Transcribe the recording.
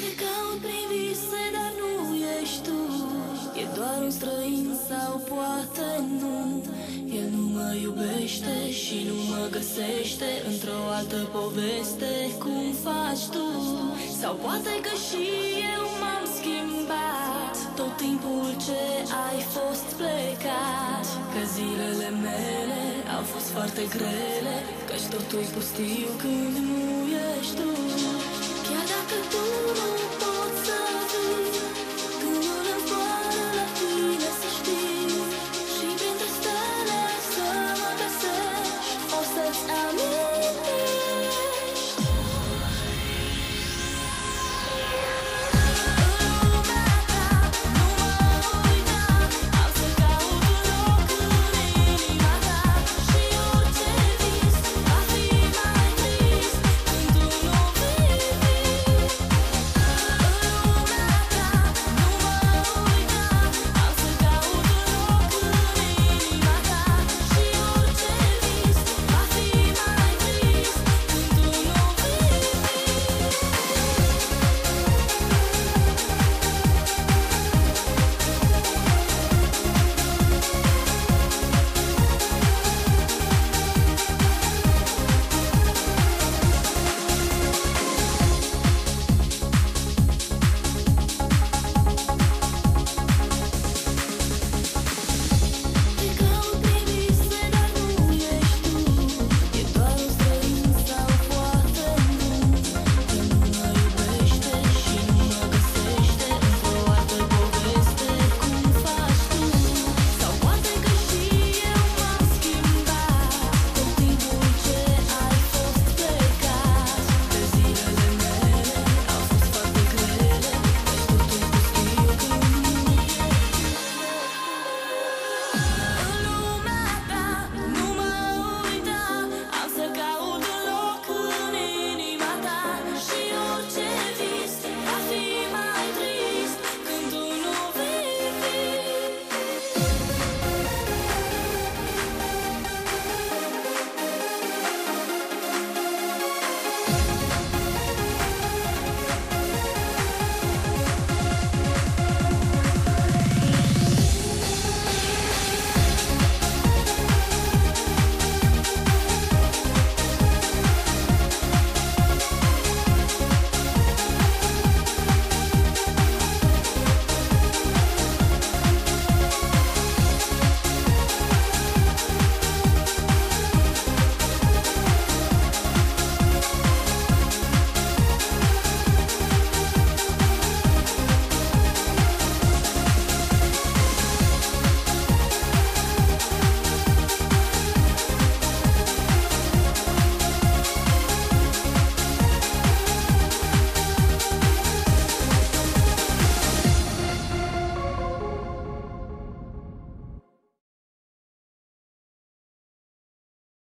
Te caut prin vise, dar nu ești tu. E doar un străin sau poate nu. El nu mă iubește și nu mă găsește. Într-o altă poveste cum faci tu? Sau poate că și eu m-am schimbat. Tot timpul ce ai fost plecat. Că zilele mele au fost foarte grele. Căci totul pustiu când nu ești tu 여자 그 꿈으로